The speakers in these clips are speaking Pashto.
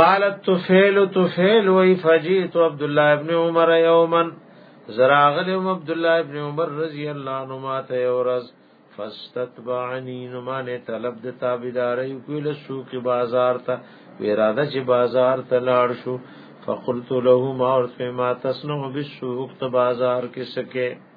قالت تفیل تفیل وی فجیت عبد الله ابن عمر یوما زراغلم عبد الله ابن عمر رضی الله عنهما ته اورز فاستتبعنی نو معنی طلب د تابعداري کوي له سوق بازار ته وراده چې بازار ته لاړ شو فقلت له ما ورته ما تصنع بالسوق ته بازار کې سکه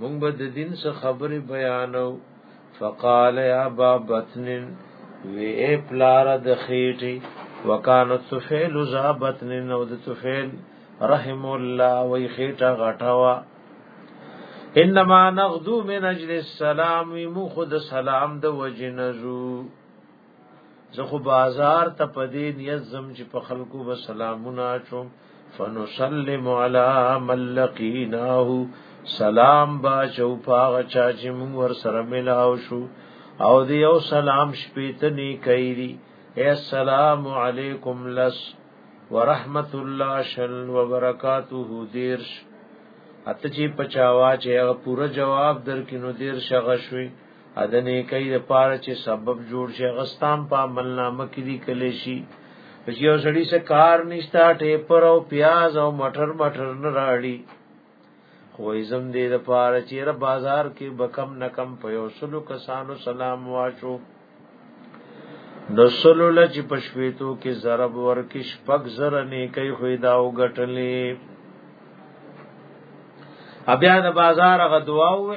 مونږ به د دین څخه خبرې بیانو فقال یا با بطن وی اے پلار د خېټي وکانو طفیل ذا بطن نو د طفیل رحم الله وی خېټه غټوا انما نغدو من اجل السلام مو خود سلام د وجنزو زه خو بازار ته پدې نیت زم چې په خلکو به سلامونه چوم فنسلم علی من لقیناه سلام با چو پاغه چا چې مون ور سره ملاو شو او دی او سلام شپیتنی کایری السلام علیکم لس ورحمت الله شل وبرکاته دیرش اته چې پچاوا چې پوره جواب درکینو دیر شغه شوي ادنه کوي د پاره چې سبب جوړ شي غستان په عمل نامه کې دي کلی شي چې یو سړی څه کار نشتا ټیپر او پیاز او مټر مټر نه راړي خو ایزم دې د پاره چې را بازار کې بکم نکم په یو سلو کسانو سلام واشو نو سلو لچ پښویتو کې ضرب ورکش پک زر نه کوي خو دا وګټلې بیا د بازار غدواوه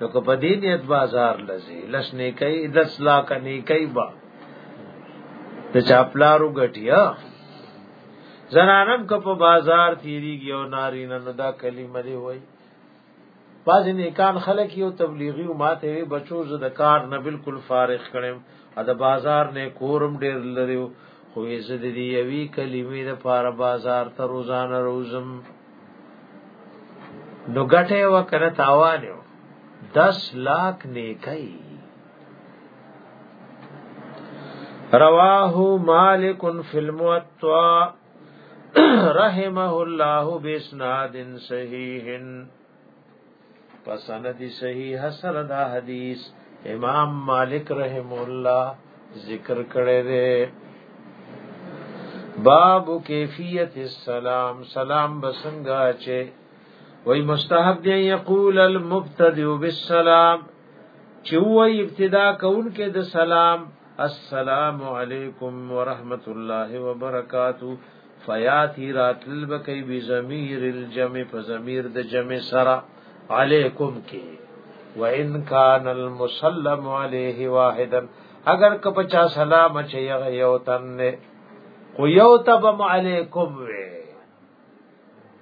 نو کو په دې نیت بازار لزی لس نه کوي لس لا کني کوي با د چاپلارو غټیا زنانم که په بازار تیریږي او نارینه نو دا کلمه دی وای بعض نیکان خلک یو تبلیغي او ماته وی بچو زه د کار نه بالکل فارغ کړم ا د بازار نه کورم ډیر لري خو یې زه د دې یوي کلمې د پاره بازار ته روزانه روزم نو ګټه وکړه تاوان یو 10 لاک نیکي رواه مالک فی الموطا رحمه الله بسناد صحیح پسند صحیح حسن دا حدیث امام مالک رحم الله ذکر کړی دی باب کیفیت السلام سلام بسنګا چې وای مستحب دی یقول المبتدئ بالسلام چې وای ابتدا کون کې د سلام السلام علیکم ورحمت الله وبرکاتہ فیاتی راتل بکی بی ضمیر الجمع په ضمیر د جمع سرا علیکم کی و ان کان المسلم علیه واحدا اگر که پچا سلام چي یو تن نه خو یو تبم علیکم وی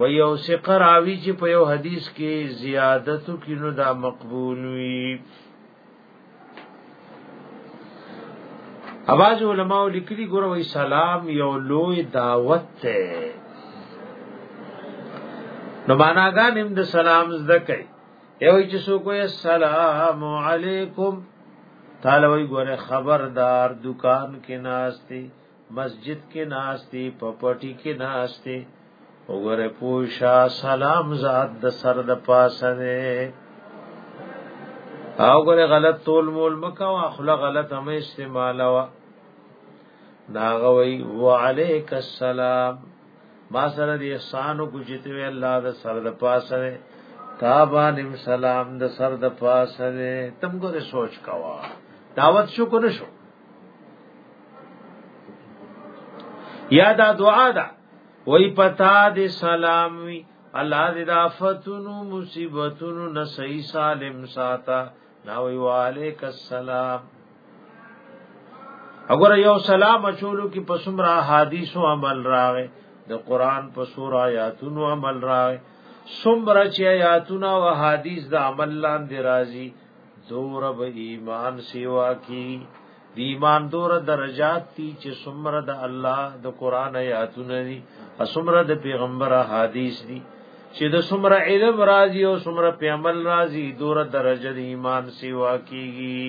و یو ثقه راوی چې په یو حدیث کې زیادتو کې نو دا مقبول وي اواز علماء لیکلي ګورو سلام یو لوی دعوت ته نو معناګان هم د سلام زده کوي یو چې سو کوی السلام علیکم تعالی وی ګوره خبردار دکان کې ناشتي مسجد کې ناشتي په پټي کې ناشتي وګوره پوښا سلام ذات د سر د پاسه نه او ګوره غلط تول مول مکه او اخلا غلط هم استعمال وا ناغوي وعليك السلام ما سره د احسان کو جته الله د سر د پاسه نه تابانم سلام د سر د پاسه نه تم ګوره سوچ کوا دعوت شو کو نه شو یا دا دعا ده وای پتا دې سلام وی الله دې دا فتنو مصیبتونو نسئی سالم ساته نا وی وعلیک السلام اگر یو سلام اچولو کی پسمرا حدیثو عمل راغه د قران په سور آیاتونو عمل راغه سمرا چې آیاتونه او حدیث د عمل لاندې راځي دور به ایمان سیوا کی دی ایمان دور درجات تی چې سمره د الله د قران آیاتونه دي سمره د پیغمبر حدیث دي چې د سمره علم راضی او سمره په عمل راضی دور درجه د ایمان سیوا کیږي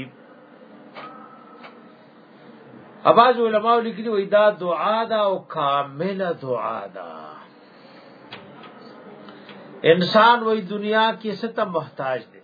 اباز علماء لیکلي وای دا دعا دا او کامله دعا ده انسان وای دنیا کې ست محتاج دی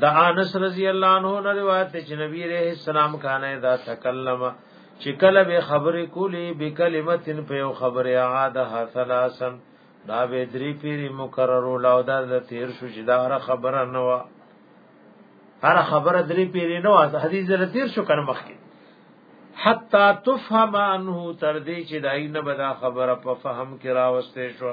دا انس رضی الله عنه نه روایت دی چې نبی رحم السلام کانه دا تکلم چې کله به خبرې کولې به کلمتن په یو خبره عادها ثلاثا دا به درې پیری مکرر ولاو دا تیر شو چې دا هر خبره نه و هر خبره درې پیری نه و حدیث در تیر شو کنه مخکې حتا تفهم انه تر دې چې دای نه بدا خبره په فهم کې راوستې شو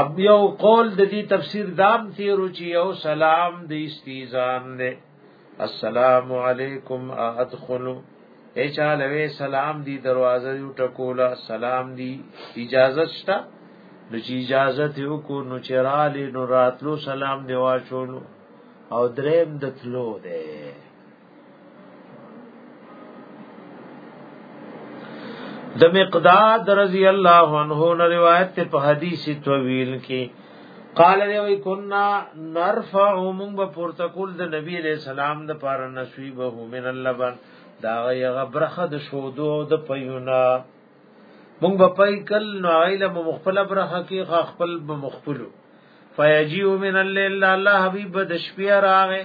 اب یو قول د دې تفسیر دام تیرو چې یو سلام د استیزان دی السلام علیکم ادخلوا اے چاله وی سلام دی دروازه یو ټکولا سلام دی اجازه شته نو چې اجازه ته وکړو نو چرالې نو راتلو سلام دی واچولو او دریم د تلو دی د مقداد رضی الله عنه نه روایت ته په حدیث طویل کې قال دی کنا نرفع من بپورته کول د نبی علیہ السلام د پار نصیبه من اللبن دا یغه برخه د شودو د پیونا مونږ په پای کل نو عیله مخفل برخه کې خپل بمخفلو فیجیو من الليل الله حبیب د شپې راغې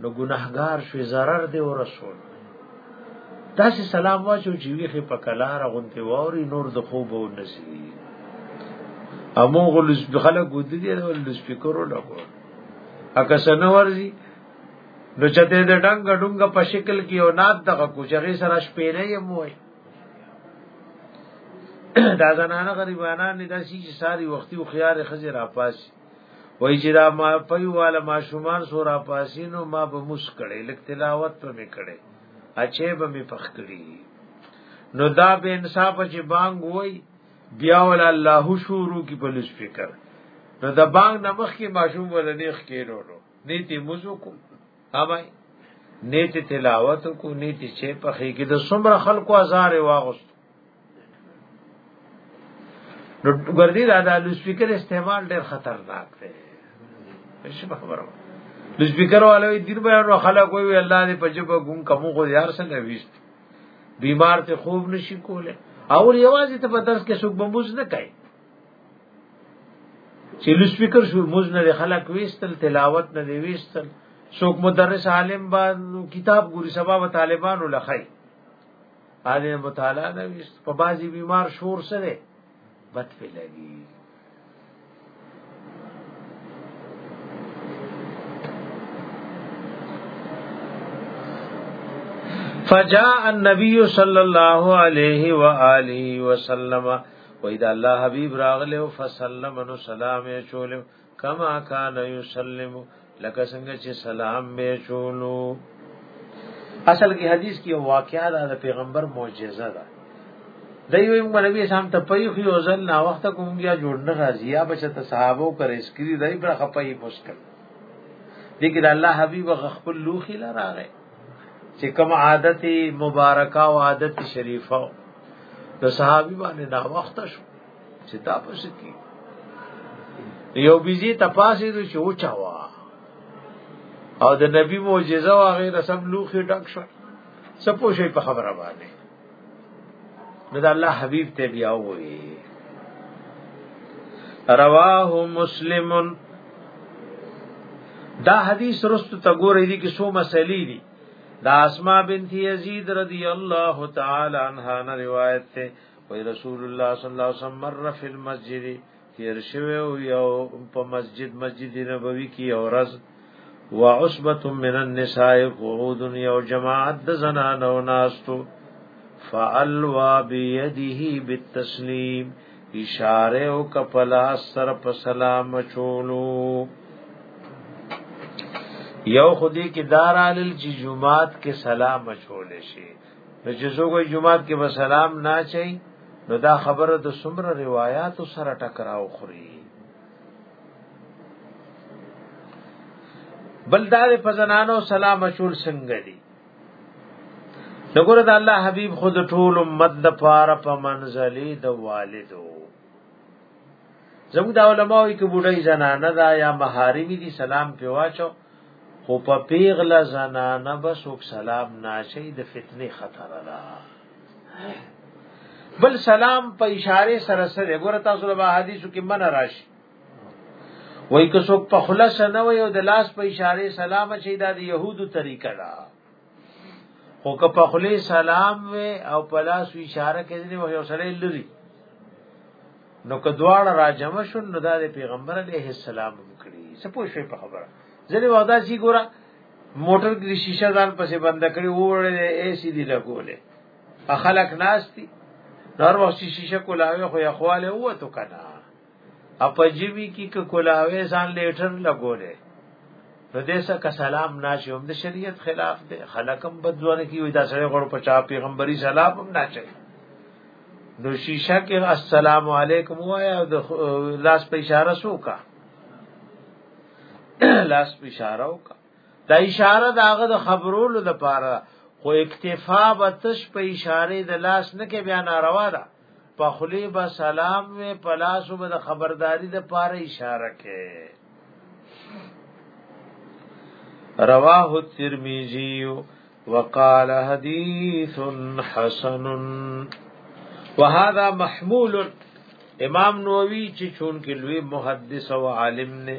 نو ګناهګار شوی zarar دی او رسول داسې سلام واچو چې ویخه په کلار غونته ووري نور د خوب او نسی امو غل خلک ودی دی ول سپیکرو لګو اګه سنو ورزي نو چته د ډنګ ډنګ په شکل کې او نات دغه کوچغي سره شپې نه یم وای دا زنانه غریبانه نه داسي چې ساری وختي او خيار خزر اپاس وای چې دا ما پيواله ما شومان سورا پاسینو ما به مس کړي لک تلاوت په می کړي اچې به می پخ کړي نو دا به انصاف چې بانګ وای بیا ول الله شروع کی په لس فکر نو دا بانګ نمخ کې ماشوم ول نه خکېرو نو نیتی مزو کو اوبای نیتی تلاوت کو نیتی چې په خې کې د څومره خلکو ازار واغست نو ګردی دا د لوسپیکر استعمال ډیر خطرناک دی څه خبره لوسپیکر والوی دین به نو خلک وی الله دې په جبه ګون کمو خو یار څنګه ویست بیمار ته خوب نشي کوله او یوازې ته په درس کې څوک بموز نه کوي چې لوسپیکر شو موز نه خلک ویستل تلاوت نه دی ویستل څوک مدرس عالم باندې کتاب ګوري سبا و طالبانو لخی باندې مطالعه نه وي په بازي بیمار شور سره بد په لګي فجاء النبي صلى الله عليه واله وسلم واذا الله حبيب راغله فسلم نو سلام يا شولم کما کان یسلم لکه څنګه چې سلام به چولو اصل کې حدیث کې واقعا د پیغمبر معجزه ده دی وی موږ نبی اسلام ته پي خو یو ځل نا وخت کوم بیا جوړ نه راځي یا بچ ته صحابه او کرے سکری دای پر خپای مشکل دي کې د الله حبیب خپل لوخي لراغه چې کوم عادت مبارکه او عادت شریفه د صحابي باندې نا وخت شو چې تا پښې کې یو بيزي تپاسې د چې اوچا وا او د نبی معجزه وا غیر سب لوخي ډک شو سپو شي په خبره باندې نو د الله حبيب ته بیا وې رواه مسلمن دا حدیث رست تګورې دي کې سو مسلې دي دا اسماء بنت یزید رضی الله تعالی عنها نه روایت ته وی رسول الله صلی الله علیه وسلم مر فی المسجد تیر شوی او یو په مسجد مسجد نبوی کی اورز وعصبه من النساء قعود یو جماعت د زنانو ناستو فالوا بيديه بالتسليم اشاره او کپلا سر په سلام چولو یو خودی کې دارال چې جمعات کې سلام چول شي نو چې څوک جمعات کې به سلام نه چي نو دا خبره د سمره روایت سره ټکراو خوري بلدار په زنانو سلام اچول څنګه دي دغه د الله حبيب خود ټول امت د پاره په منزلي د والدو زموږ د علماوی کې بډای زنانه دا یا محارمی دي سلام په واچو خو په پیغله زنانه بس وک سلام ناشي د فتنه خطر ده بل سلام په اشاره سره سره ګور تاسو له حدیثو کې من راشي وای که څوک په خلاص نه وي او د لاس په اشاره سلام شي دا د يهودو طریقه ده او که په خلی سلام و او په لاس اشاره کې ځنی وحی وسلې لري نو که دواړه راجم شو نو د پیغمبر علیه السلام کړي څه پوه شي په خبره ځنی ودا سي ګوره موټر کې شیشه ځان پسې بند کړي وړل اے سی دی لګولې اخلق ناشتي نور وخت شیشه کولاوي خو یخواله وته کنه اپجوی کی ک کولاوی ځان لیټر لګولې نو دې سکه سلام ناشي هم د شریعت خلاف دی خلکم بدونه کی وي دا سره غړو په چا پیغمبري سلام هم ناشي نو شیشه کې السلام علیکم وایا د لاس په اشاره سوکا لاس په اشاره وکا دا اشاره داغه د خبرولو لپاره خو اکتفا به تش په اشاره د لاس نه کې بیا ناروا ده په خلی به سلام وې پلاسو به خبرداري د پاره اشاره کې رواه الترمذی وقال حدیث حسن وهذا محمول امام نووي چې چون کې لوی محدث او عالم نه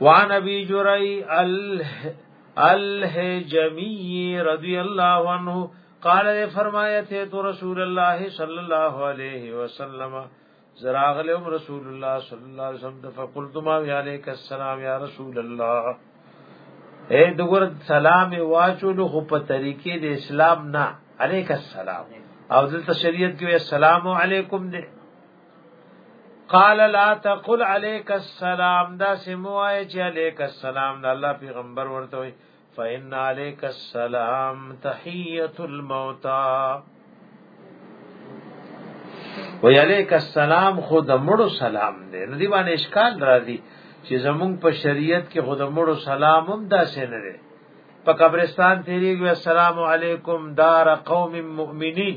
وعن ابي جري الهجمي رضي الله عنه قال نے فرمایا تھے تو رسول الله صلی الله علیه وسلم زراغ لهم رسول الله صلی الله علیه وسلم فقلت ما عليك السلام يا رسول الله اے دغور سلام واچول خو په طریقې د اسلام نه عليك السلام او دلته شریعت کې السلام علیکم دې قال لا تقل عليك السلام دا سموای چې عليك السلام دا الله پیغمبر ورته وي فإن عليك السلام تحية الموتى وی علیک السلام خود مړو سلام دی نو دی باندې اشکال راځي چې زمونږ په شریعت کې خود مړو سلام هم داسې نه دی په قبرستان تیریږي السلام علیکم دار قوم مؤمنین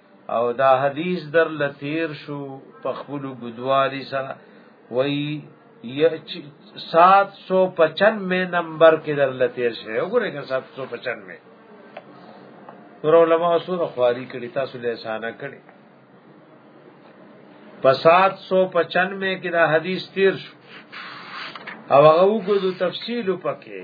او دا حدیث در لتیر شو په خپل ګدوالي سره وای 795 نمبر کې در لتیر شوی وګورئ 795 نور علماء سره خواري کړي تاسو له اسانه کړي په 795 کې دا حدیث تیر شو او هغه وګورو تفصیل پکې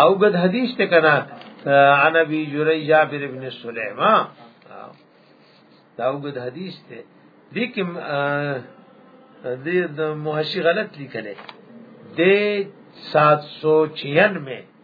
او قد حدیث ته کنا عن ابي جريج جابر ابن سليمان دا او قد حدیث ته لیکم دې د محشي غلط لیکلې د 796